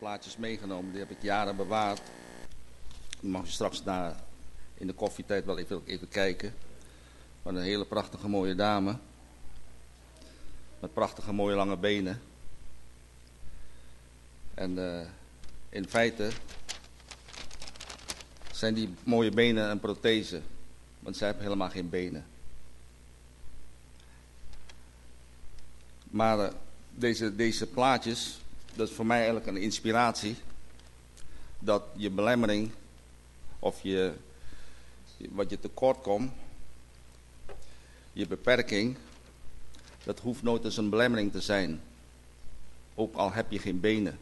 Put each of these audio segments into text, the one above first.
plaatjes meegenomen. Die heb ik jaren bewaard. Dan mag je straks daar in de koffietijd wel even kijken. Van een hele prachtige mooie dame. Met prachtige mooie lange benen. En uh, in feite zijn die mooie benen een prothese. Want zij hebben helemaal geen benen. Maar uh, deze, deze plaatjes dat is voor mij eigenlijk een inspiratie. Dat je belemmering of je, wat je tekort komt, je beperking, dat hoeft nooit eens een belemmering te zijn. Ook al heb je geen benen,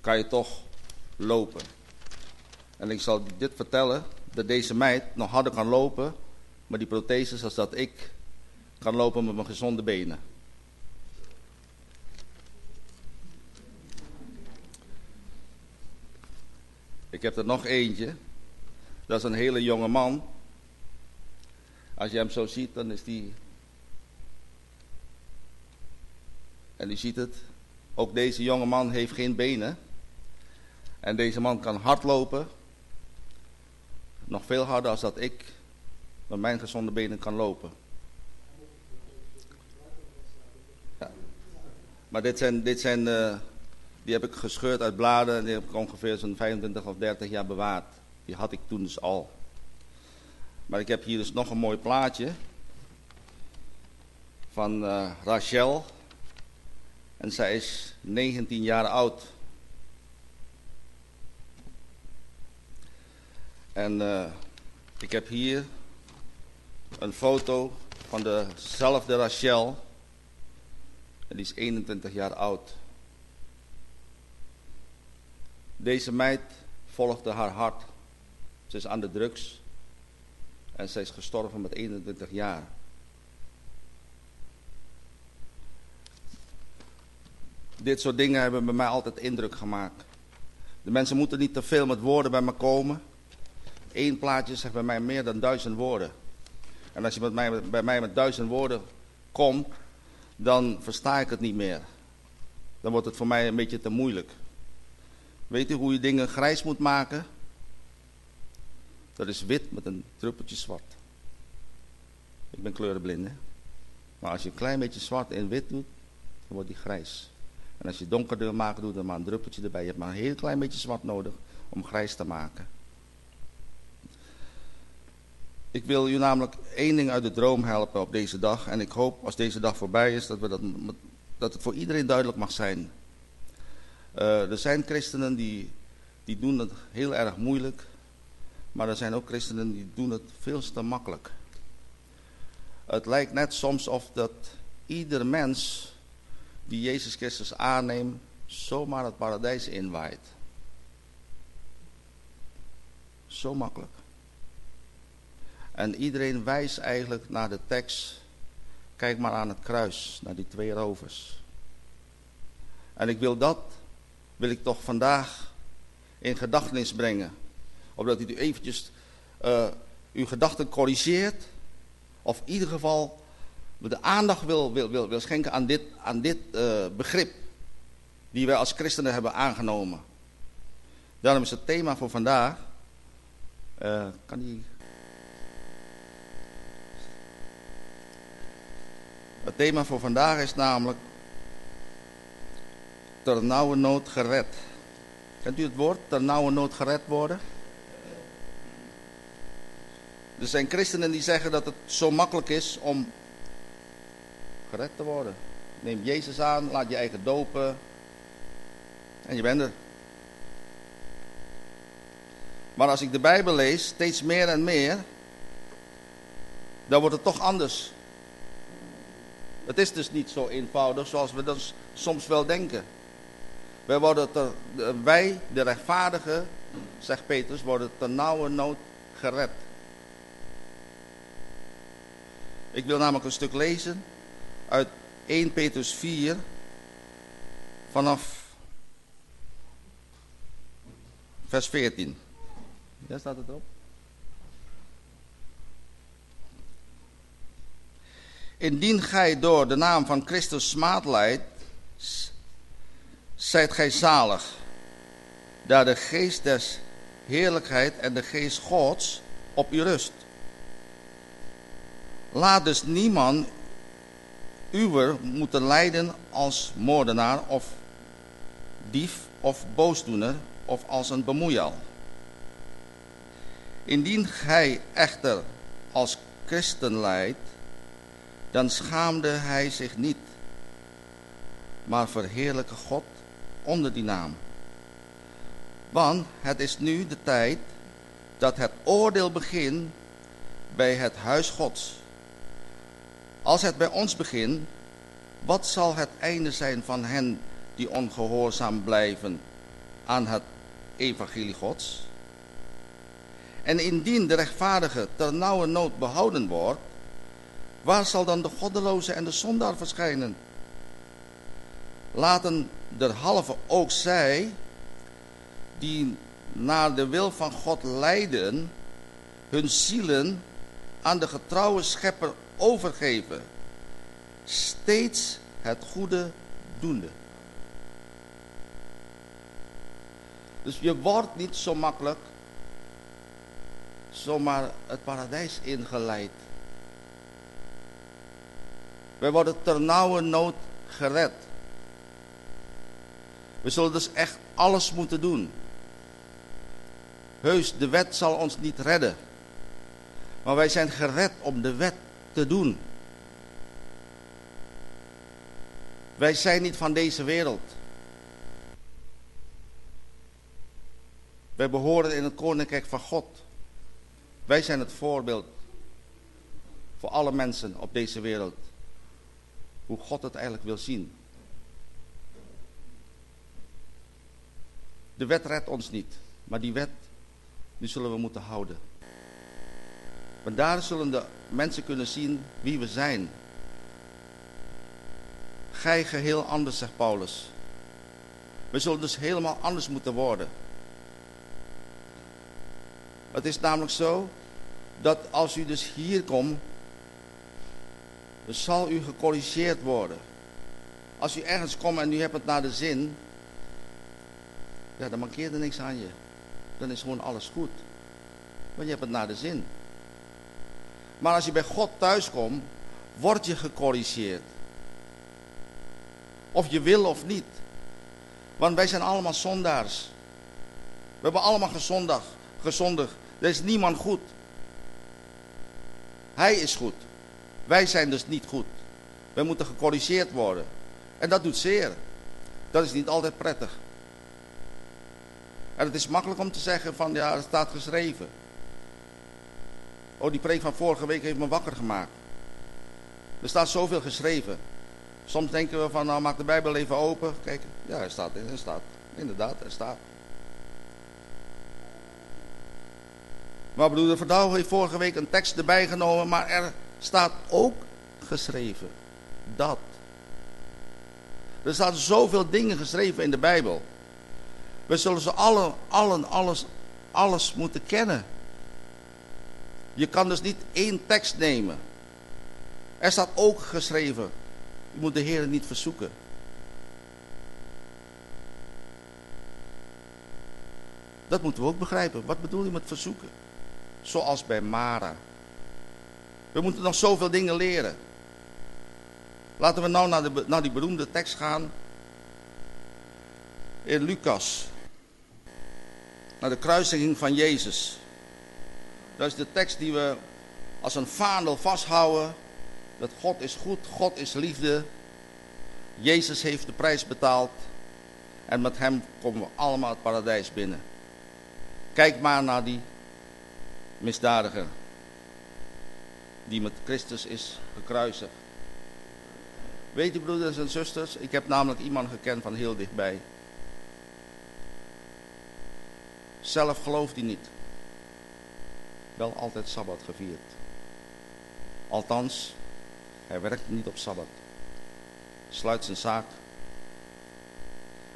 kan je toch lopen. En ik zal dit vertellen, dat deze meid nog harder kan lopen, maar die protheses als dat ik kan lopen met mijn gezonde benen. Ik heb er nog eentje. Dat is een hele jonge man. Als je hem zo ziet, dan is die. En u ziet het. Ook deze jonge man heeft geen benen. En deze man kan hardlopen. Nog veel harder als dat ik met mijn gezonde benen kan lopen. Ja. Maar dit zijn, dit zijn uh, die heb ik gescheurd uit bladen en die heb ik ongeveer zo'n 25 of 30 jaar bewaard. Die had ik toen dus al. Maar ik heb hier dus nog een mooi plaatje van uh, Rachel. En zij is 19 jaar oud. En uh, ik heb hier een foto van dezelfde Rachel. En die is 21 jaar oud. Deze meid volgde haar hart. Ze is aan de drugs. En zij is gestorven met 21 jaar. Dit soort dingen hebben bij mij altijd indruk gemaakt. De mensen moeten niet te veel met woorden bij me komen. Eén plaatje zegt bij mij meer dan duizend woorden. En als je met mij, bij mij met duizend woorden komt, dan versta ik het niet meer. Dan wordt het voor mij een beetje te moeilijk. Weet u hoe je dingen grijs moet maken? Dat is wit met een druppeltje zwart. Ik ben kleurenblind, hè? Maar als je een klein beetje zwart en wit doet, dan wordt die grijs. En als je donkerder maken, doe dan maar een druppeltje erbij. Je hebt maar een heel klein beetje zwart nodig om grijs te maken. Ik wil u namelijk één ding uit de droom helpen op deze dag. En ik hoop als deze dag voorbij is, dat, we dat, dat het voor iedereen duidelijk mag zijn. Uh, er zijn christenen die, die doen het heel erg moeilijk. Maar er zijn ook christenen die doen het veel te makkelijk. Het lijkt net soms of dat ieder mens die Jezus Christus aanneemt, zomaar het paradijs inwaait. Zo makkelijk. En iedereen wijst eigenlijk naar de tekst. Kijk maar aan het kruis, naar die twee rovers. En ik wil dat wil ik toch vandaag in gedachtenis brengen. Opdat u eventjes uh, uw gedachten corrigeert. Of in ieder geval de aandacht wil, wil, wil, schenken aan dit, aan dit uh, begrip. Die wij als christenen hebben aangenomen. Daarom is het thema voor vandaag. Uh, kan die. Het thema voor vandaag is namelijk ter nauwe nood gered. Kent u het woord, ter nauwe nood gered worden? Er zijn christenen die zeggen dat het zo makkelijk is om gered te worden. Neem Jezus aan, laat je eigen dopen en je bent er. Maar als ik de Bijbel lees, steeds meer en meer, dan wordt het toch anders. Het is dus niet zo eenvoudig zoals we dat soms wel denken. Wij, worden ter, wij, de rechtvaardigen, zegt Petrus, worden ter nauwe nood gered. Ik wil namelijk een stuk lezen uit 1 Petrus 4 vanaf vers 14. Daar staat het op. Indien gij door de naam van Christus smaad leidt, zijt gij zalig, daar de geest des heerlijkheid en de geest Gods op u rust. Laat dus niemand uwer moeten lijden als moordenaar of dief of boosdoener of als een bemoeial. Indien gij echter als christen leidt, dan schaamde hij zich niet, maar verheerlijke God onder die naam. Want het is nu de tijd dat het oordeel begint bij het huis Gods. Als het bij ons begint, wat zal het einde zijn van hen die ongehoorzaam blijven aan het evangelie Gods? En indien de rechtvaardige ter nauwe nood behouden wordt, waar zal dan de goddeloze en de zondaar verschijnen? Laten derhalve ook zij, die naar de wil van God lijden, hun zielen aan de getrouwe schepper overgeven. Steeds het goede doende. Dus je wordt niet zo makkelijk zomaar het paradijs ingeleid. Wij worden ter nauwe nood gered. We zullen dus echt alles moeten doen. Heus, de wet zal ons niet redden. Maar wij zijn gered om de wet te doen. Wij zijn niet van deze wereld. Wij behoren in het koninkrijk van God. Wij zijn het voorbeeld voor alle mensen op deze wereld. Hoe God het eigenlijk wil zien. De wet redt ons niet, maar die wet, die zullen we moeten houden. Want daar zullen de mensen kunnen zien wie we zijn. Gij geheel anders, zegt Paulus. We zullen dus helemaal anders moeten worden. Het is namelijk zo dat als u dus hier komt, dan zal u gecorrigeerd worden. Als u ergens komt en u hebt het naar de zin, ja, dan mankeert er niks aan je. Dan is gewoon alles goed. Want je hebt het naar de zin. Maar als je bij God thuiskomt, word je gecorrigeerd. Of je wil of niet. Want wij zijn allemaal zondaars. We hebben allemaal gezondigd. Er is niemand goed. Hij is goed. Wij zijn dus niet goed. Wij moeten gecorrigeerd worden. En dat doet zeer. Dat is niet altijd prettig. En het is makkelijk om te zeggen van ja, het staat geschreven. Oh, die preek van vorige week heeft me wakker gemaakt. Er staat zoveel geschreven. Soms denken we van, nou maak de Bijbel even open. Kijk, ja, er staat, er staat. Inderdaad, er staat. Maar broeder Verdouw heeft vorige week een tekst erbij genomen, maar er staat ook geschreven dat. Er staan zoveel dingen geschreven in de Bijbel. We zullen ze allen, allen, alles, alles moeten kennen. Je kan dus niet één tekst nemen. Er staat ook geschreven. Je moet de Heer niet verzoeken. Dat moeten we ook begrijpen. Wat bedoel je met verzoeken? Zoals bij Mara. We moeten nog zoveel dingen leren. Laten we nou naar, naar die beroemde tekst gaan. In Lucas. Naar de kruisiging van Jezus. Dat is de tekst die we als een vaandel vasthouden. Dat God is goed, God is liefde. Jezus heeft de prijs betaald. En met hem komen we allemaal het paradijs binnen. Kijk maar naar die misdadiger. Die met Christus is gekruisigd. Weet u broeders en zusters, ik heb namelijk iemand gekend van heel dichtbij. Zelf gelooft hij niet wel altijd Sabbat gevierd. Althans, Hij werkt niet op Sabbat. Sluit zijn zaak.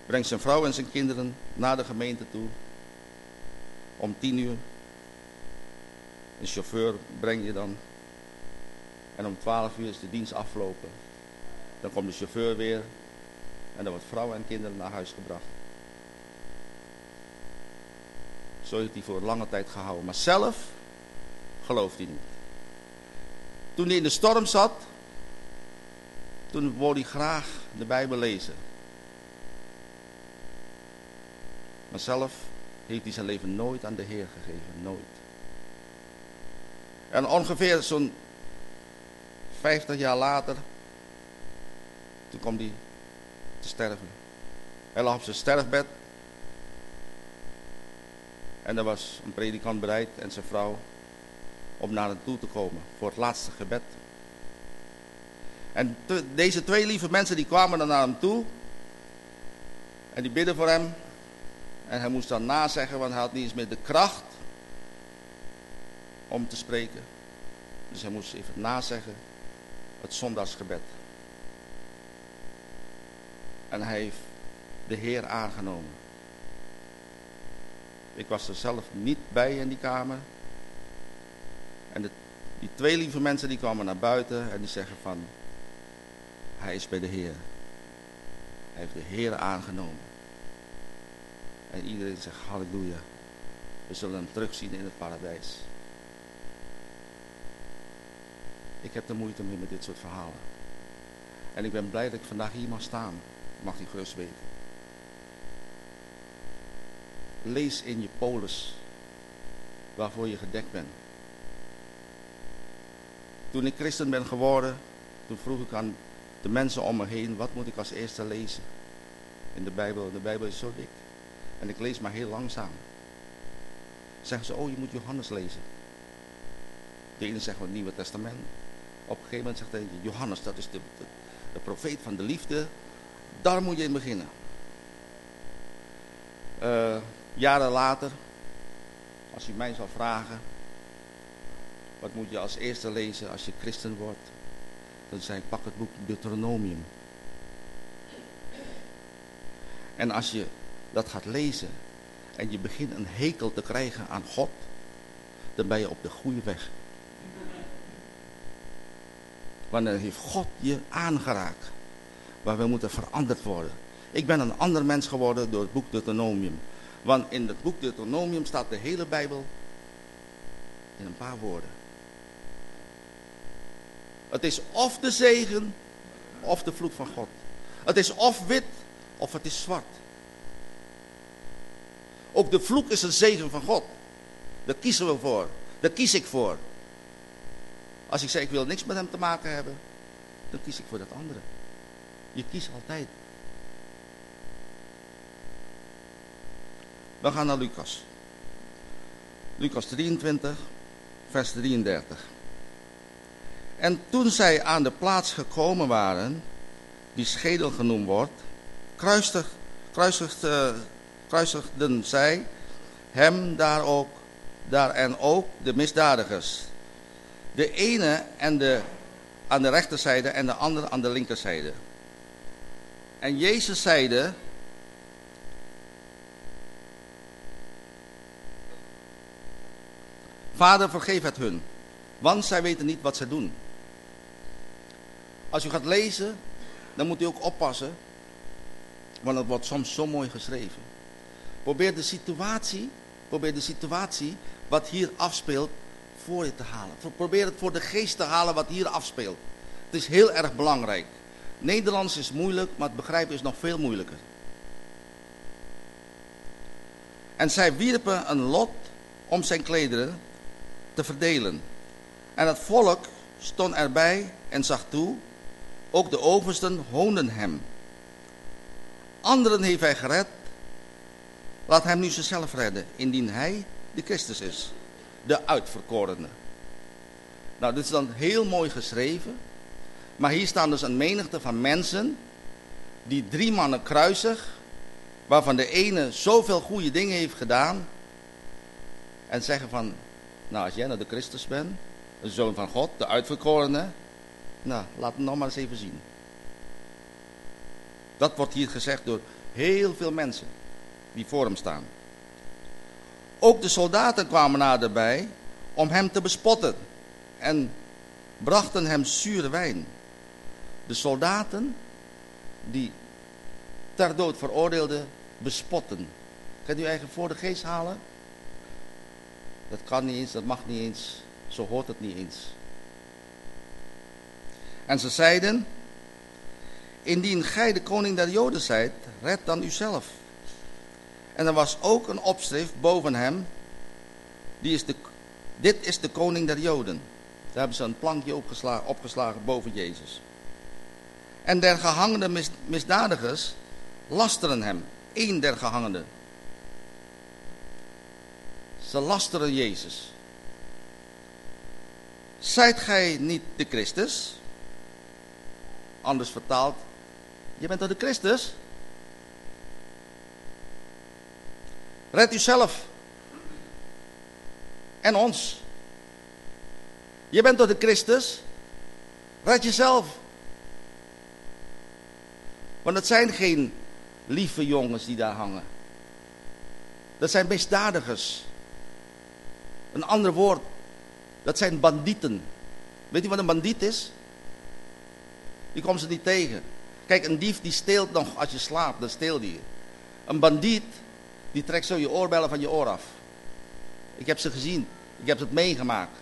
Brengt zijn vrouw en zijn kinderen naar de gemeente toe. Om tien uur. Een chauffeur breng je dan. En om twaalf uur is de dienst afgelopen. Dan komt de chauffeur weer. En dan wordt vrouw en kinderen naar huis gebracht. Zo heeft hij voor lange tijd gehouden. Maar zelf gelooft hij niet. Toen hij in de storm zat, toen wou hij graag de Bijbel lezen. Maar zelf heeft hij zijn leven nooit aan de Heer gegeven. Nooit. En ongeveer zo'n 50 jaar later, toen kwam hij te sterven. Hij lag op zijn sterfbed. En er was een predikant bereid en zijn vrouw om naar hem toe te komen voor het laatste gebed. En deze twee lieve mensen die kwamen dan naar hem toe. En die bidden voor hem. En hij moest dan nazeggen, want hij had niet eens meer de kracht om te spreken. Dus hij moest even nazeggen het zondagsgebed. En hij heeft de Heer aangenomen. Ik was er zelf niet bij in die kamer. En de, die twee lieve mensen die kwamen naar buiten en die zeggen van, hij is bij de Heer. Hij heeft de Heer aangenomen. En iedereen zegt halleluja. We zullen hem terugzien in het paradijs. Ik heb er moeite mee met dit soort verhalen. En ik ben blij dat ik vandaag hier mag staan. Mag u gerust weten. Lees in je polis waarvoor je gedekt bent. Toen ik christen ben geworden, toen vroeg ik aan de mensen om me heen, wat moet ik als eerste lezen in de Bijbel? De Bijbel is zo dik. En ik lees maar heel langzaam. Zeggen ze, oh je moet Johannes lezen. De ene zegt het Nieuwe Testament. Op een gegeven moment zegt hij, Johannes, dat is de, profeet van de liefde. Daar moet je in beginnen. Uh, jaren later, als u mij zou vragen, wat moet je als eerste lezen als je christen wordt? Dan ik, pak het boek Deuteronomium. En als je dat gaat lezen en je begint een hekel te krijgen aan God, dan ben je op de goede weg. Want dan heeft God je aangeraakt. Waar we moeten veranderd worden. Ik ben een ander mens geworden door het boek Deuteronomium. Want in het boek Deuteronomium staat de hele Bijbel in een paar woorden. Het is of de zegen of de vloek van God. Het is of wit of het is zwart. Ook de vloek is een zegen van God. Daar kiezen we voor. Daar kies ik voor. Als ik zeg ik wil niks met hem te maken hebben, dan kies ik voor dat andere. Je kiest altijd. We gaan naar Lucas. Lucas 23, vers 33. En toen zij aan de plaats gekomen waren, die schedel genoemd wordt, kruisig, uh, kruisigden zij hem daar ook, daar en ook de misdadigers. De ene en de, aan de rechterzijde en de andere aan de linkerzijde. En Jezus zeide, Vader vergeef het hun, want zij weten niet wat zij doen. Als u gaat lezen, dan moet u ook oppassen. Want het wordt soms zo mooi geschreven. Probeer de situatie, probeer de situatie wat hier afspeelt voor je te halen. Probeer het voor de geest te halen wat hier afspeelt. Het is heel erg belangrijk. Nederlands is moeilijk, maar het begrijpen is nog veel moeilijker. En zij wierpen een lot om zijn klederen te verdelen. En het volk stond erbij en zag toe ook de oversten hoonden hem. Anderen heeft hij gered. Laat hem nu zichzelf redden, indien hij de Christus is. De uitverkorene. Nou, dit is dan heel mooi geschreven. Maar hier staan dus een menigte van mensen die drie mannen kruisig, waarvan de ene zoveel goede dingen heeft gedaan. En zeggen van, nou als jij nou de Christus bent, de Zoon van God, de uitverkorene, Nou, laat het nog maar eens even zien. Dat wordt hier gezegd door heel veel mensen die voor hem staan. Ook de soldaten kwamen naderbij om hem te bespotten en brachten hem zure wijn. De soldaten die ter dood veroordeelden, bespotten. Kan u eigen voor de geest halen? Dat kan niet eens, dat mag niet eens, zo hoort het niet eens. En ze zeiden, indien gij de koning der Joden zijt, red dan uzelf. En er was ook een opschrift boven hem, is de, dit is de koning der Joden. Daar hebben ze een plankje opgeslagen, opgeslagen boven Jezus. En der gehangene mis, misdadigers lasteren hem, één der gehangenen. Ze lasteren Jezus. Zijt gij niet de Christus? Anders vertaald, je bent toch de Christus? Red uzelf. En ons. Je bent toch de Christus? Red jezelf. Want het zijn geen lieve jongens die daar hangen. Dat zijn misdadigers. Een ander woord, dat zijn bandieten. Weet u wat een bandiet is? Die komen ze niet tegen. Kijk, een dief die steelt nog als je slaapt, dan steelt hij. Een bandiet, die trekt zo je oorbellen van je oor af. Ik heb ze gezien. Ik heb het meegemaakt.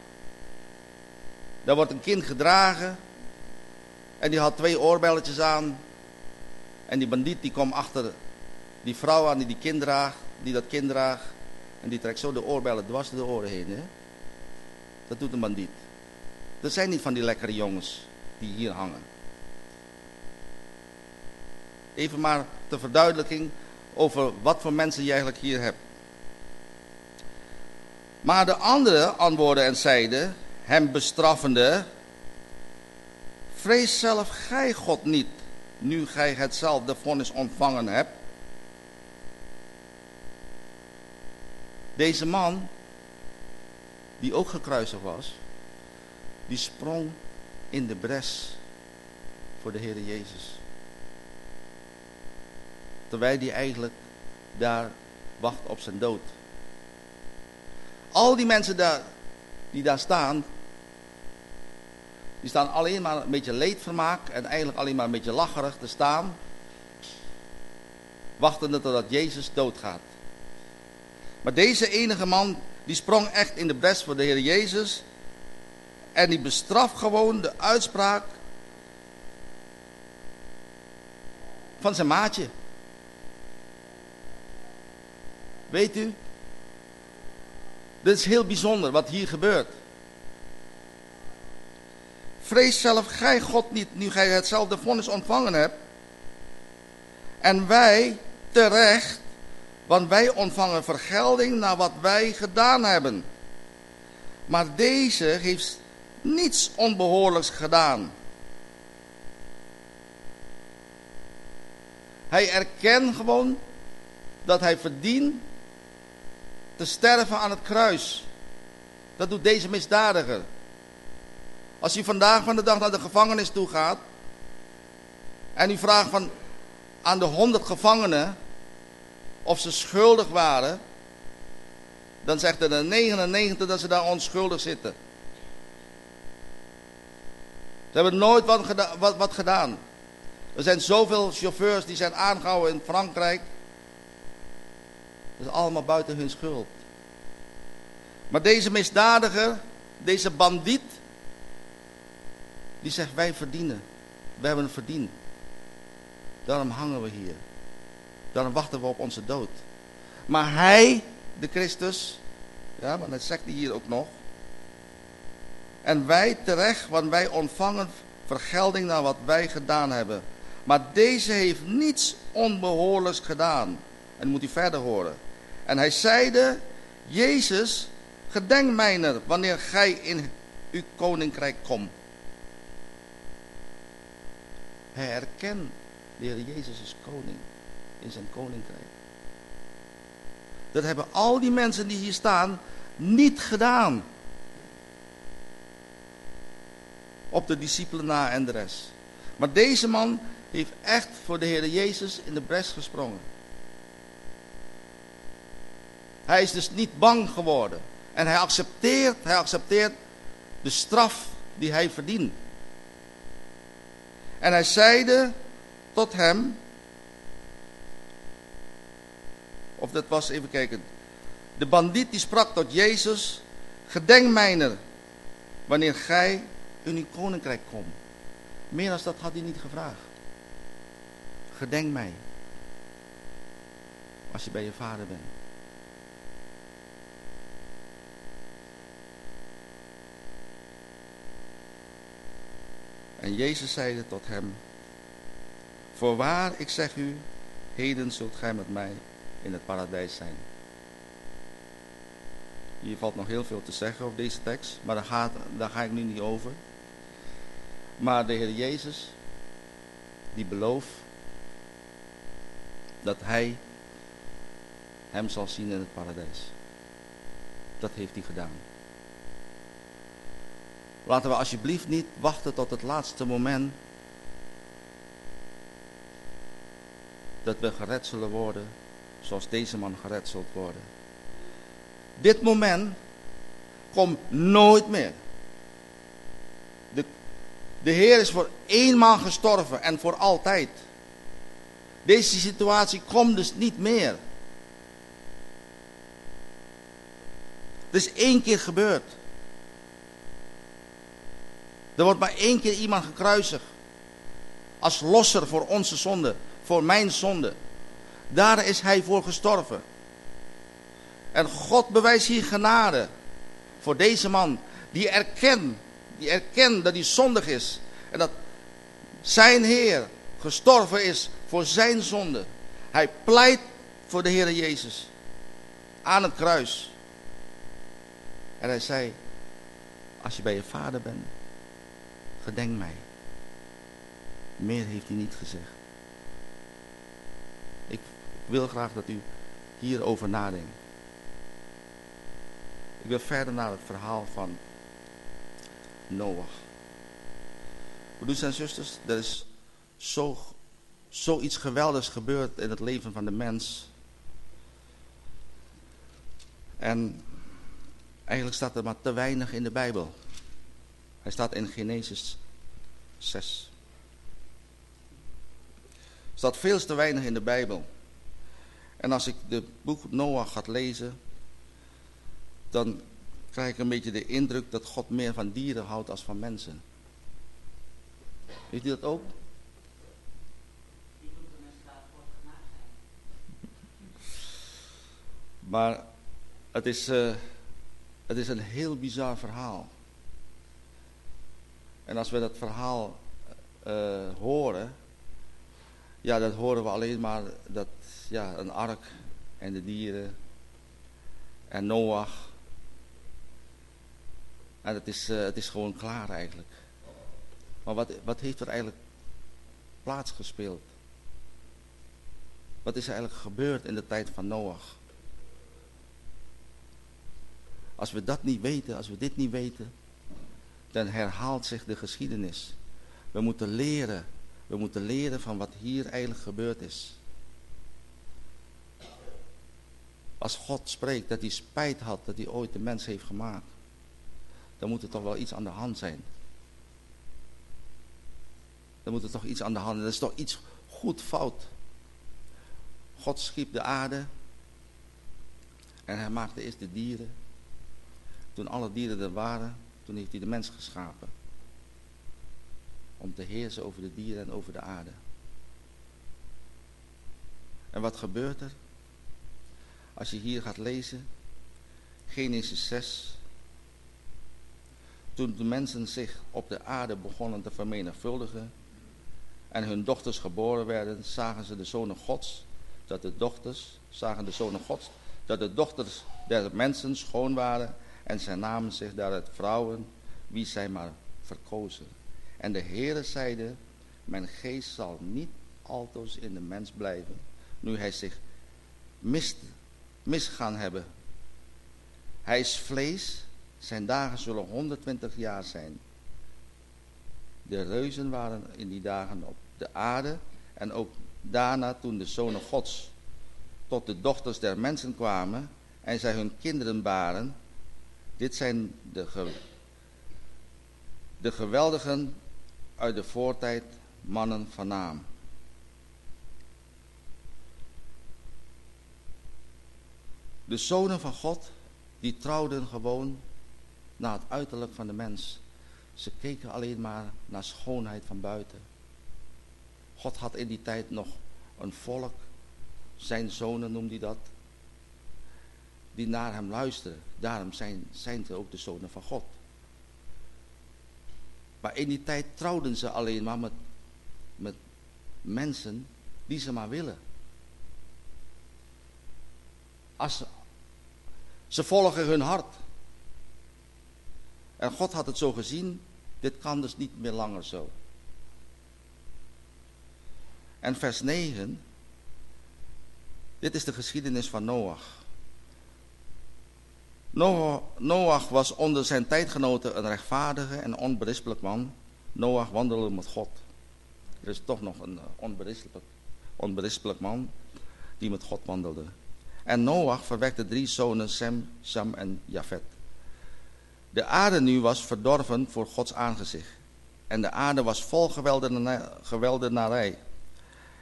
Daar wordt een kind gedragen. En die had twee oorbelletjes aan. En die bandiet die komt achter die vrouw aan die die kind draagt. Die dat kind draagt. En die trekt zo de oorbellen dwars door de oren heen. Hè? Dat doet een bandiet. Dat zijn niet van die lekkere jongens die hier hangen. Even maar ter verduidelijking over wat voor mensen je eigenlijk hier hebt. Maar de anderen antwoordden en zeiden, hem bestraffende, vrees zelf gij God niet, nu gij hetzelfde vonnis ontvangen hebt. Deze man, die ook gekruisigd was, die sprong in de bres voor de Heer Jezus. Terwijl hij eigenlijk daar wacht op zijn dood. Al die mensen daar, die daar staan, die staan alleen maar een beetje leedvermaak en eigenlijk alleen maar een beetje lacherig te staan. Wachtende totdat Jezus doodgaat. Maar deze enige man, die sprong echt in de bres voor de Heer Jezus. En die bestraft gewoon de uitspraak van zijn maatje. Weet u? Dit is heel bijzonder wat hier gebeurt. Vrees zelf gij God niet, nu gij hetzelfde vonnis ontvangen hebt. En wij terecht, want wij ontvangen vergelding naar wat wij gedaan hebben. Maar deze heeft niets onbehoorlijks gedaan. Hij erkent gewoon dat hij verdient te sterven aan het kruis. Dat doet deze misdadiger. Als u vandaag van de dag naar de gevangenis toe gaat en u vraagt van aan de honderd gevangenen of ze schuldig waren, dan zegt er de 99 dat ze daar onschuldig zitten. Ze hebben nooit wat, wat, wat gedaan. Er zijn zoveel chauffeurs die zijn aangehouden in Frankrijk is allemaal buiten hun schuld. Maar deze misdadiger, deze bandiet, die zegt wij verdienen. We hebben het verdiend. Daarom hangen we hier. Daarom wachten we op onze dood. Maar hij, de Christus, ja, maar dat zegt hij hier ook nog. En wij terecht, want wij ontvangen vergelding naar wat wij gedaan hebben. Maar deze heeft niets onbehoorlijks gedaan. En moet u verder horen. En hij zeide, Jezus, gedenk mijner wanneer gij in uw koninkrijk komt. Hij herkent, de Heer Jezus is koning in zijn koninkrijk. Dat hebben al die mensen die hier staan niet gedaan. op de discipelen na en de rest. Maar deze man heeft echt voor de Heer Jezus in de bres gesprongen. Hij is dus niet bang geworden. En hij accepteert, hij accepteert de straf die hij verdient. En hij zeide tot hem, of dat was, even kijken, de bandiet die sprak tot Jezus, gedenk mijner, wanneer gij in uw koninkrijk komt. Meer dan dat had hij niet gevraagd. Gedenk mij, als je bij je vader bent. En Jezus zeide tot hem, Voorwaar, ik zeg u, heden zult gij met mij in het paradijs zijn. Hier valt nog heel veel te zeggen over deze tekst, maar daar, daar ga ik nu niet over. Maar de Heer Jezus, die belooft dat hij hem zal zien in het paradijs. Dat heeft hij gedaan. Laten we alsjeblieft niet wachten tot het laatste moment dat we gered zullen worden zoals deze man gered zult worden. Dit moment komt nooit meer. De, de Heer is voor eenmaal gestorven en voor altijd. Deze situatie komt dus niet meer. Het is één keer gebeurd. Er wordt maar één keer iemand gekruisigd. Als losser voor onze zonde, voor mijn zonde. Daar is hij voor gestorven. En God bewijst hier genade voor deze man. Die erkent, die erkent dat hij zondig is. En dat zijn Heer gestorven is voor zijn zonde. Hij pleit voor de Heer Jezus. Aan het kruis. En hij zei, als je bij je vader bent, gedenk mij. Meer heeft hij niet gezegd. Ik wil graag dat u hierover nadenkt. Ik wil verder naar het verhaal van Noach. Broeders en zusters, er is zo, zoiets geweldigs gebeurd in het leven van de mens. En eigenlijk staat er maar te weinig in de Bijbel. Hij staat in Genesis 6. Er staat veel te weinig in de Bijbel. En als ik de boek Noach ga lezen, dan krijg ik een beetje de indruk dat God meer van dieren houdt als van mensen. Weet u dat ook? Maar het is, uh, het is een heel bizar verhaal. En als we dat verhaal uh, horen, ja, dat horen we alleen maar dat, ja, een ark en de dieren en Noach. En het is, uh, het is gewoon klaar eigenlijk. Maar wat, wat heeft er eigenlijk plaatsgespeeld? Wat is er eigenlijk gebeurd in de tijd van Noach? Als we dat niet weten, als we dit niet weten, dan herhaalt zich de geschiedenis. We moeten leren. We moeten leren van wat hier eigenlijk gebeurd is. Als God spreekt dat hij spijt had dat hij ooit de mens heeft gemaakt. Dan moet er toch wel iets aan de hand zijn. Dan moet er toch iets aan de hand zijn. Er is toch iets goed fout. God schiep de aarde. En hij maakte eerst de dieren. Toen alle dieren er waren, toen heeft hij de mens geschapen. Om te heersen over de dieren en over de aarde. En wat gebeurt er? Als je hier gaat lezen, Genesis 6. Toen de mensen zich op de aarde begonnen te vermenigvuldigen en hun dochters geboren werden, zagen ze de zonen gods, dat de dochters, zagen de zonen gods, dat de dochters der mensen schoon waren en zij namen zich daaruit vrouwen, wie zij maar verkozen. En de Heere zeide, mijn geest zal niet altoos in de mens blijven, nu hij zich mist, misgaan hebben. Hij is vlees, zijn dagen zullen 120 jaar zijn. de reuzen waren in die dagen op de aarde. En ook daarna toen de zonen gods tot de dochters der mensen kwamen en zij hun kinderen baren. Dit zijn de, de geweldigen uit de voortijd, mannen van naam. De zonen van God, die trouwden gewoon naar het uiterlijk van de mens. Ze keken alleen maar naar schoonheid van buiten. God had in die tijd nog een volk, zijn zonen noemde hij dat, die naar hem luisteren. Daarom zijn, zijn ze ook de zonen van God. Maar in die tijd trouwden ze alleen maar met, met mensen die ze maar willen. Als ze, ze volgen hun hart. En God had het zo gezien, dit kan dus niet meer langer zo. En vers 9, dit is de geschiedenis van Noach. Noach was onder zijn tijdgenoten een rechtvaardige en onberispelijk man. Noach wandelde met God. Er is toch nog een onberispelijk, onberispelijk man die met God wandelde. En Noach verwekte drie zonen, Sem, Sam en Jafet. De aarde nu was verdorven voor Gods aangezicht. En de aarde was vol geweldenarij.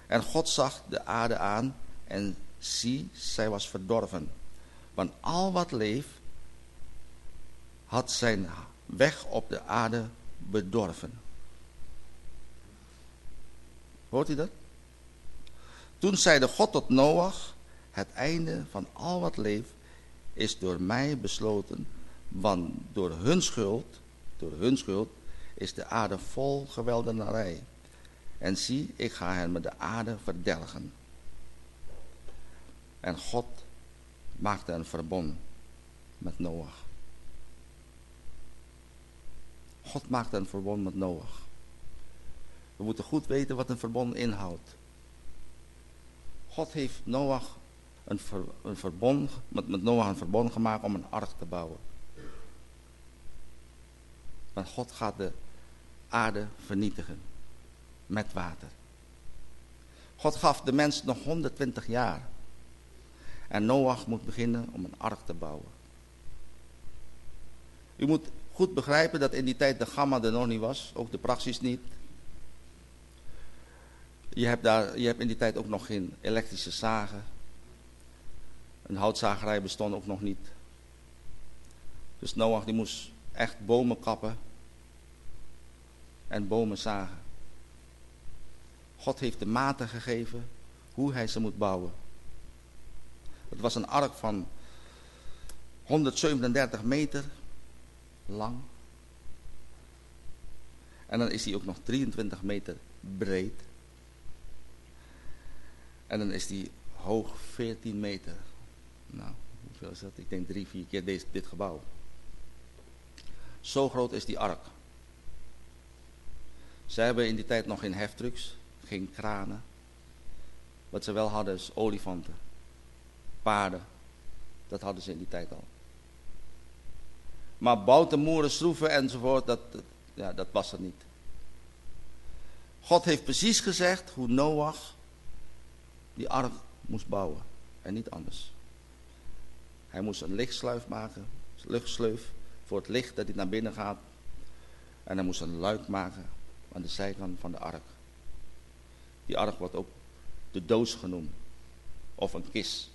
En God zag de aarde aan en zie, zij was verdorven. Want al wat leeft had zijn weg op de aarde bedorven. Hoort u dat? Toen zeide God tot Noach, het einde van al wat leeft is door mij besloten, want door hun schuld, door hun schuld is de aarde vol geweldenarij. En zie, ik ga hen met de aarde verdelgen. En God maakte een verbond met Noach. God maakte een verbond met Noach. We moeten goed weten wat een verbond inhoudt. God heeft Noach een, ver, een verbond, met, met Noach een verbond gemaakt om een ark te bouwen. Want God gaat de aarde vernietigen met water. God gaf de mens nog 120 jaar. En Noach moet beginnen om een ark te bouwen. U moet goed begrijpen dat in die tijd de gamma er nog niet was, ook de praxis niet. Je hebt, daar, je hebt in die tijd ook nog geen elektrische zagen. Een houtzagerij bestond ook nog niet. Dus Noach die moest echt bomen kappen en bomen zagen. God heeft de maten gegeven hoe hij ze moet bouwen. Het was een ark van 137 meter lang. En dan is hij ook nog 23 meter breed. En dan is die hoog 14 meter. Nou, hoeveel is dat? Ik denk drie, vier keer deze, dit gebouw. Zo groot is die ark. Ze hebben in die tijd nog geen heftrucks, geen kranen. Wat ze wel hadden is olifanten, paarden. Dat hadden ze in die tijd al. Maar bouten, moeren, schroeven enzovoort, dat, ja, dat was er niet. God heeft precies gezegd hoe Noach die ark moest bouwen. En niet anders. Hij moest een lichtsluif maken, luchtsleuf, voor het licht dat hij naar binnen gaat. En hij moest een luik maken aan de zijkant van de ark. Die ark wordt ook de doos genoemd. Of een kist.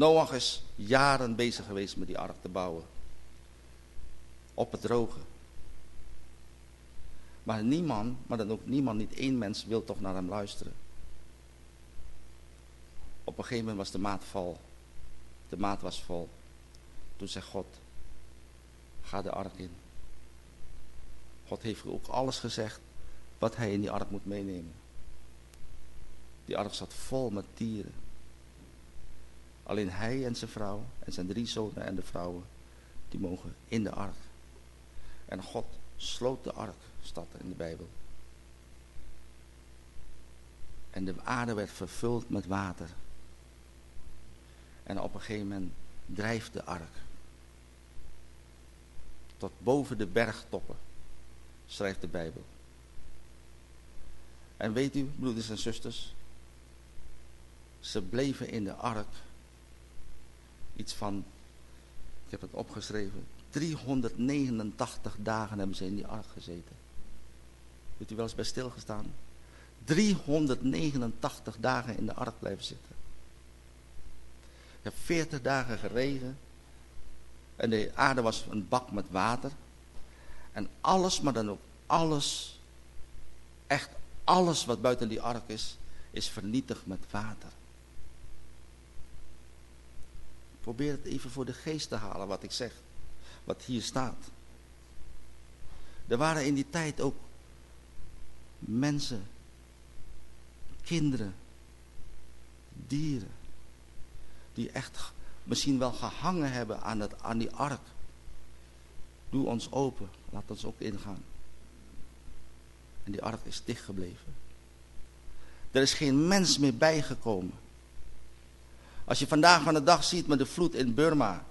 Noach is jaren bezig geweest met die ark te bouwen. Op het droge. Maar niemand, maar dan ook niemand, niet één mens wil toch naar hem luisteren. Op een gegeven moment was de maat vol. De maat was vol. Toen zei God, ga de ark in. God heeft ook alles gezegd wat hij in die ark moet meenemen. Die ark zat vol met dieren. Alleen hij en zijn vrouw en zijn drie zonen en de vrouwen, die mogen in de ark. En God sloot de ark, staat er in de Bijbel. En de aarde werd vervuld met water. En op een gegeven moment drijft de ark. tot boven de bergtoppen, schrijft de Bijbel. En weet u, broeders en zusters, ze bleven in de ark iets van, ik heb het opgeschreven, 389 dagen hebben ze in die ark gezeten. Heeft u wel eens bij stilgestaan? 389 dagen in de ark blijven zitten. Je hebt 40 dagen geregen. En de aarde was een bak met water. En alles, maar dan ook alles, echt alles wat buiten die ark is, is vernietigd met water. Probeer het even voor de geest te halen wat ik zeg. Wat hier staat. Er waren in die tijd ook mensen, kinderen, dieren, die echt misschien wel gehangen hebben aan, het, aan die ark. Doe ons open, laat ons ook ingaan. En die ark is dichtgebleven. Er is geen mens meer bijgekomen. Als je vandaag van de dag ziet met de vloed in Burma,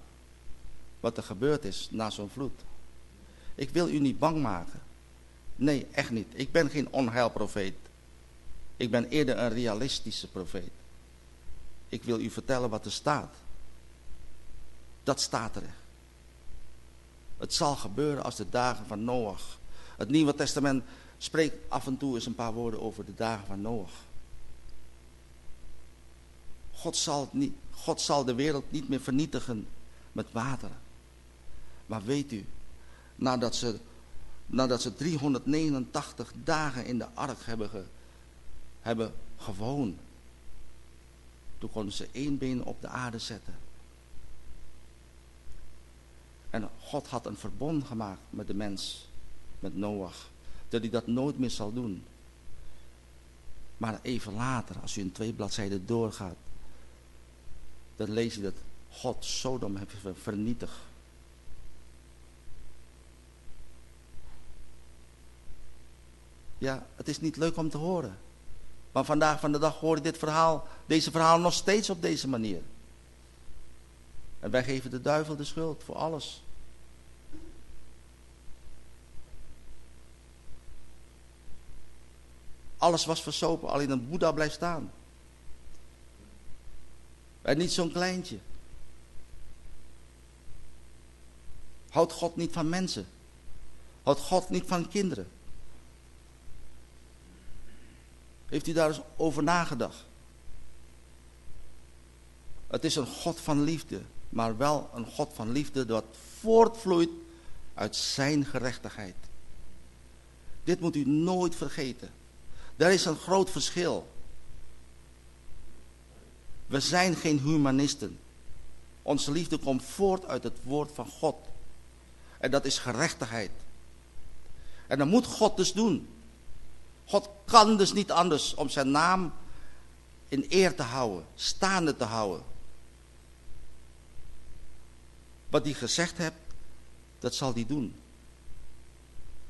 wat er gebeurd is na zo'n vloed. Ik wil u niet bang maken. Nee, echt niet. Ik ben geen onheilprofeet. Ik ben eerder een realistische profeet. Ik wil u vertellen wat er staat. Dat staat er. Het zal gebeuren als de dagen van Noach. Het Nieuwe Testament spreekt af en toe eens een paar woorden over de dagen van Noach. God zal, niet, God zal de wereld niet meer vernietigen met water. Maar weet u, nadat ze, nadat ze 389 dagen in de ark hebben, ge, hebben gewoond, toen konden ze één been op de aarde zetten. En God had een verbond gemaakt met de mens, met Noach, dat hij dat nooit meer zal doen. Maar even later, als u in twee bladzijden doorgaat, dan lees je dat God Sodom heeft vernietigd. Ja, het is niet leuk om te horen. Maar vandaag van de dag hoor ik dit verhaal, deze verhaal nog steeds op deze manier. En wij geven de duivel de schuld voor alles. Alles was versopen, alleen een Boeddha blijft staan. En niet zo'n kleintje. Houdt God niet van mensen? Houdt God niet van kinderen? Heeft u daar eens over nagedacht? Het is een God van liefde, maar wel een God van liefde dat voortvloeit uit zijn gerechtigheid. Dit moet u nooit vergeten. Er is een groot verschil. We zijn geen humanisten. Onze liefde komt voort uit het woord van God. En dat is gerechtigheid. En dat moet God dus doen. God kan dus niet anders om zijn naam in eer te houden, staande te houden. Wat hij gezegd hebt, dat zal hij doen.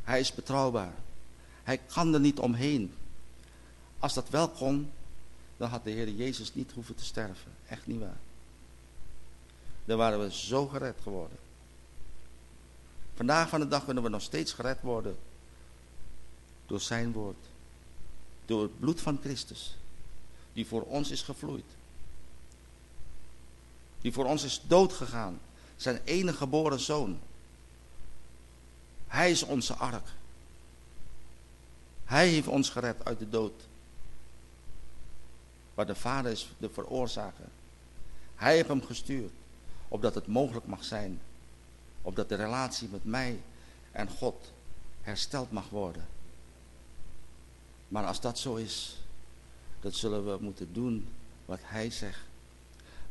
Hij is betrouwbaar. Hij kan er niet omheen. Als dat wel kon, dan had de Heer Jezus niet hoeven te sterven. Echt niet waar. Dan waren we zo gered geworden. Vandaag van de dag kunnen we nog steeds gered worden door zijn woord. Door het bloed van Christus. Die voor ons is gevloeid. Die voor ons is doodgegaan. Zijn enige geboren zoon. Hij is onze ark. Hij heeft ons gered uit de dood. Maar de Vader is de veroorzaker. Hij heeft hem gestuurd. Opdat het mogelijk mag zijn. Opdat de relatie met mij en God hersteld mag worden. Maar als dat zo is, dan zullen we moeten doen wat hij zegt.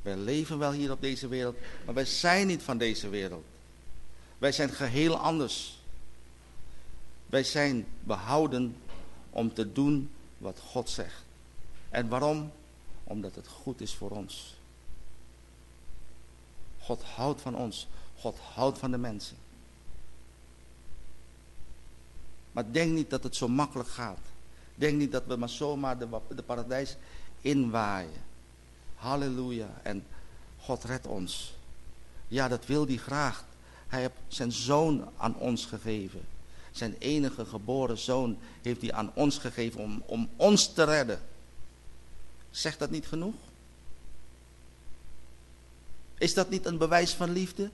Wij leven wel hier op deze wereld, maar wij zijn niet van deze wereld. Wij zijn geheel anders. Wij zijn behouden om te doen wat God zegt. En waarom? Omdat het goed is voor ons. God houdt van ons. God houdt van de mensen. Maar denk niet dat het zo makkelijk gaat. Denk niet dat we maar zomaar de, de paradijs inwaaien. Halleluja. En God redt ons. Ja, dat wil hij graag. Hij heeft zijn zoon aan ons gegeven. Zijn enige geboren zoon heeft hij aan ons gegeven om, om ons te redden. Zegt dat niet genoeg? Is dat niet een bewijs van liefde?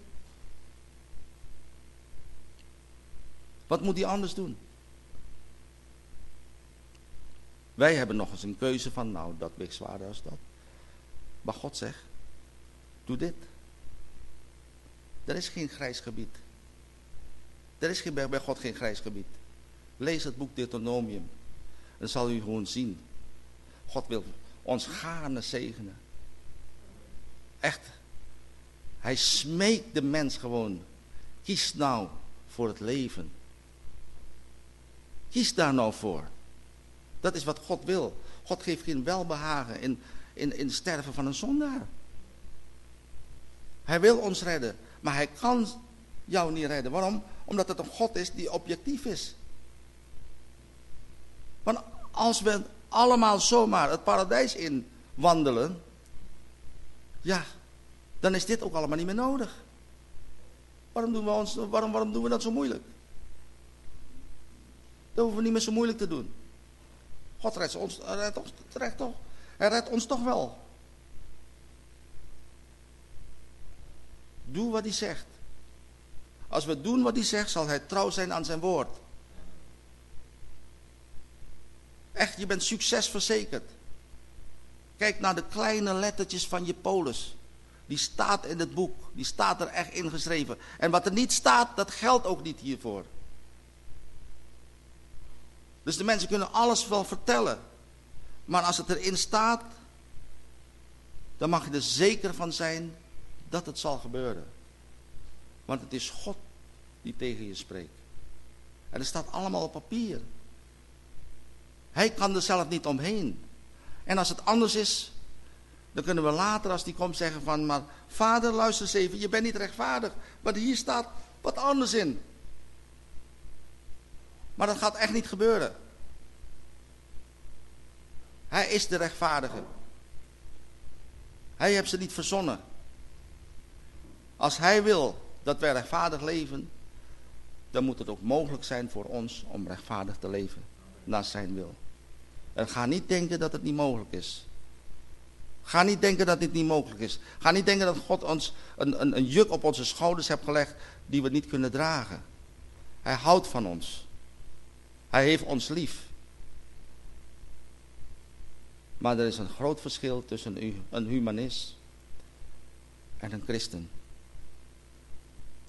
Wat moet hij anders doen? Wij hebben nog eens een keuze van, nou, dat weegt zwaarder als dat. Maar God zegt, doe dit. Er is geen grijs gebied. Er is geen, bij God geen grijs gebied. Lees het boek Deuteronomium. Dan zal u gewoon zien. God wil ons gaarne zegenen. Echt. Hij smeekt de mens gewoon. Kies nou voor het leven. Kies daar nou voor. Dat is wat God wil. God geeft geen welbehagen in, in, in het sterven van een zondaar. Hij wil ons redden. Maar hij kan jou niet redden. Waarom? Omdat het een God is die objectief is. Want als we allemaal zomaar het paradijs in wandelen. Ja, dan is dit ook allemaal niet meer nodig. Waarom doen we, ons, waarom, waarom doen we dat zo moeilijk? Dat hoeven we niet meer zo moeilijk te doen. God redt ons, redt ons terecht toch? Hij redt ons toch wel. Doe wat hij zegt. Als we doen wat hij zegt, zal hij trouw zijn aan zijn woord. Echt, je bent succesverzekerd. Kijk naar de kleine lettertjes van je polis. Die staat in het boek. Die staat er echt ingeschreven. En wat er niet staat, dat geldt ook niet hiervoor. Dus de mensen kunnen alles wel vertellen. Maar als het erin staat, dan mag je er zeker van zijn dat het zal gebeuren. Want het is God die tegen je spreekt. En het staat allemaal op papier. Hij kan er zelf niet omheen. En als het anders is, dan kunnen we later als die komt zeggen van, maar vader luister eens even, je bent niet rechtvaardig. Want hier staat wat anders in. Maar dat gaat echt niet gebeuren. Hij is de rechtvaardige. Hij heeft ze niet verzonnen. Als hij wil dat wij rechtvaardig leven, dan moet het ook mogelijk zijn voor ons om rechtvaardig te leven. Naar zijn wil. En ga niet denken dat het niet mogelijk is. Ga niet denken dat dit niet mogelijk is. Ga niet denken dat God ons een, een, een juk op onze schouders heeft gelegd die we niet kunnen dragen. Hij houdt van ons. Hij heeft ons lief. Maar er is een groot verschil tussen een humanist en een christen.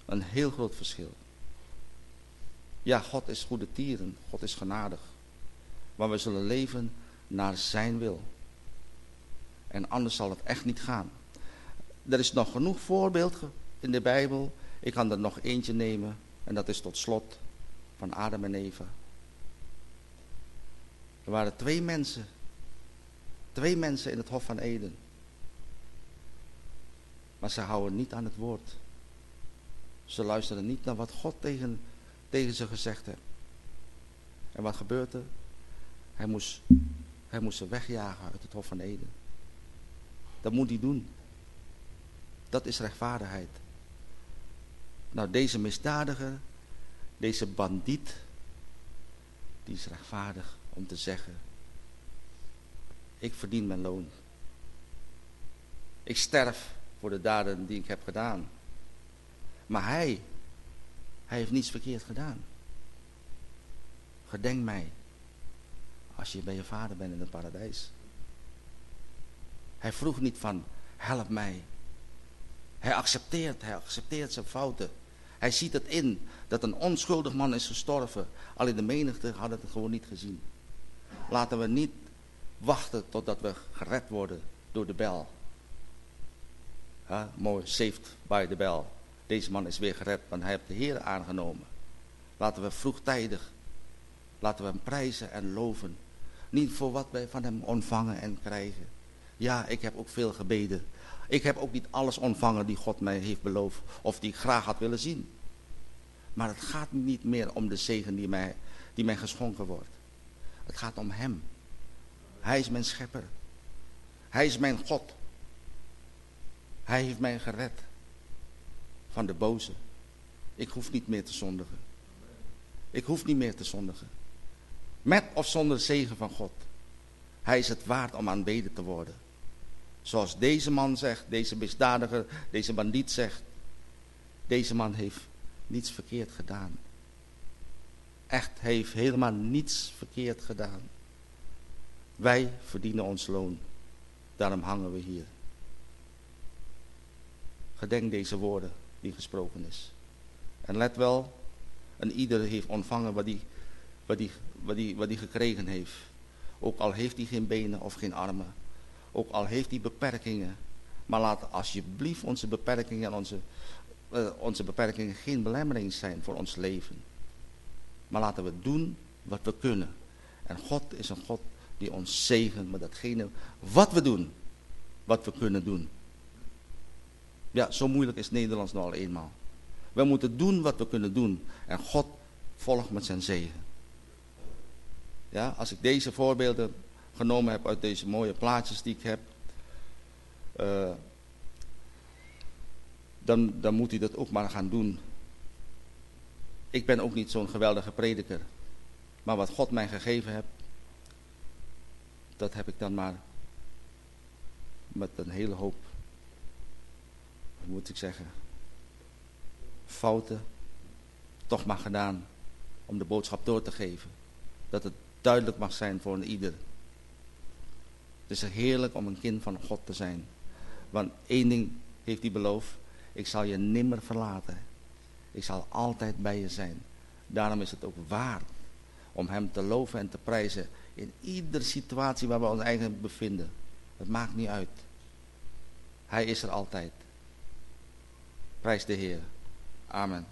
Een heel groot verschil. Ja, God is goede tieren. God is genadig. Maar we zullen leven naar zijn wil. En anders zal het echt niet gaan. Er is nog genoeg voorbeeld in de Bijbel. Ik kan er nog eentje nemen. En dat is tot slot van Adam en Eva. Er waren twee mensen. Twee mensen in het Hof van Eden. Maar ze houden niet aan het woord. Ze luisteren niet naar wat God tegen, tegen ze gezegd heeft. En wat gebeurt er? Hij moest, hij moest ze wegjagen uit het Hof van Eden. Dat moet hij doen. Dat is rechtvaardigheid. Nou, deze misdadiger, deze bandiet, die is rechtvaardig om te zeggen, ik verdien mijn loon. Ik sterf voor de daden die ik heb gedaan. Maar hij, hij heeft niets verkeerd gedaan. Gedenk mij als je bij je vader bent in het paradijs. Hij vroeg niet van, help mij. Hij accepteert, hij accepteert zijn fouten. Hij ziet het in dat een onschuldig man is gestorven. Alleen de menigte had het gewoon niet gezien. Laten we niet wachten totdat we gered worden door de bel. Ha, mooi, saved by the bell. Deze man is weer gered, want hij heeft de Heer aangenomen. Laten we vroegtijdig, laten we hem prijzen en loven. Niet voor wat wij van hem ontvangen en krijgen. Ja, ik heb ook veel gebeden. Ik heb ook niet alles ontvangen die God mij heeft beloofd of die ik graag had willen zien. Maar het gaat niet meer om de zegen die mij, die mij geschonken wordt. Het gaat om hem. Hij is mijn schepper. Hij is mijn God. Hij heeft mij gered van de boze. Ik hoef niet meer te zondigen. Ik hoef niet meer te zondigen. Met of zonder zegen van God. Hij is het waard om aanbeden te worden. Zoals deze man zegt, deze misdadiger, deze bandiet zegt. Deze man heeft niets verkeerd gedaan. Echt, heeft helemaal niets verkeerd gedaan. Wij verdienen ons loon. Daarom hangen we hier. Gedenk deze woorden die gesproken is. En let wel, en ieder heeft ontvangen wat hij wat die, wat die, wat gekregen heeft. Ook al heeft hij geen benen of geen armen. Ook al heeft hij beperkingen. Maar laat alsjeblieft onze beperkingen, onze, uh, onze beperkingen geen belemmering zijn voor ons leven. Maar laten we doen wat we kunnen. En God is een God die ons zegent met datgene wat we doen. Wat we kunnen doen. Ja, zo moeilijk is Nederlands nou al eenmaal. We moeten doen wat we kunnen doen. En God volgt met zijn zegen. Ja, als ik deze voorbeelden genomen heb uit deze mooie plaatjes die ik heb. Uh, dan, dan moet hij dat ook maar gaan doen. Ik ben ook niet zo'n geweldige prediker. Maar wat God mij gegeven heeft, dat heb ik dan maar met een hele hoop, moet ik zeggen, fouten toch maar gedaan om de boodschap door te geven. Dat het duidelijk mag zijn voor een ieder. Het is heerlijk om een kind van God te zijn. Want één ding heeft hij beloofd. Ik zal je nimmer verlaten. Ik zal altijd bij je zijn. Daarom is het ook waar om hem te loven en te prijzen. In iedere situatie waar we ons eigen bevinden. Het maakt niet uit. Hij is er altijd. Prijs de Heer. Amen.